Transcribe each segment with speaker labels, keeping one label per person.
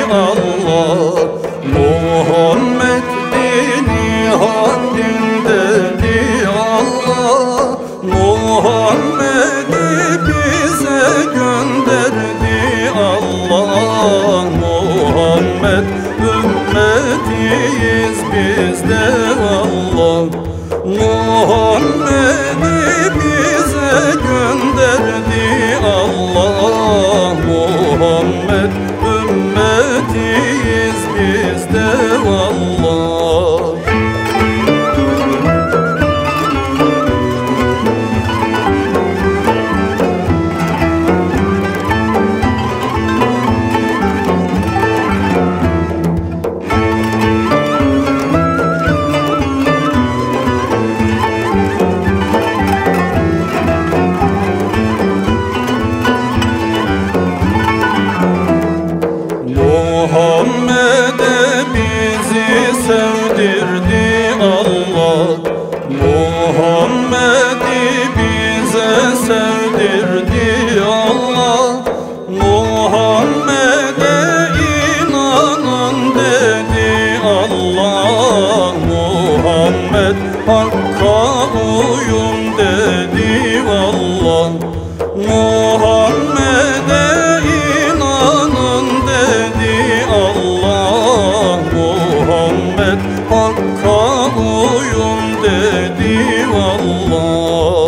Speaker 1: Allah Muhammed dini haddin dedi Allah Muhammed'i bize gönderdi. Allah Muhammed ümmetiyiz biz de. Allah Muhammed'i bize gönderdi ümmetiyiz biz Muhammed Hakk'a uyun dedi Allah. Muhammed'e inanın dedi Allah. Muhammed Hakk'a uyun dedi Allah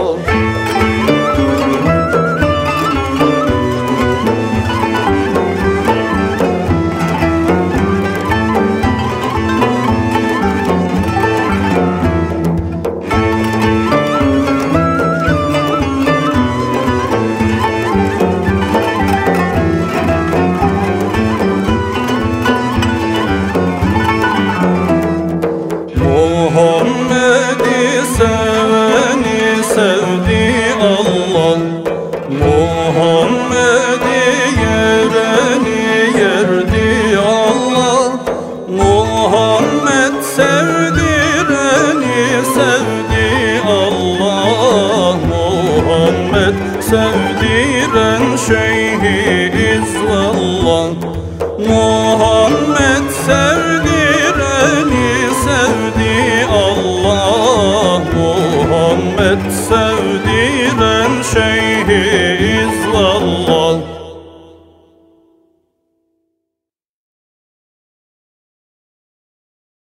Speaker 1: Muhammed sevdireni sevdi Allah Muhammed sevdiren şeyhiz vallah Muhammed sevdireni sevdi Allah Muhammed sevdiren şeyhi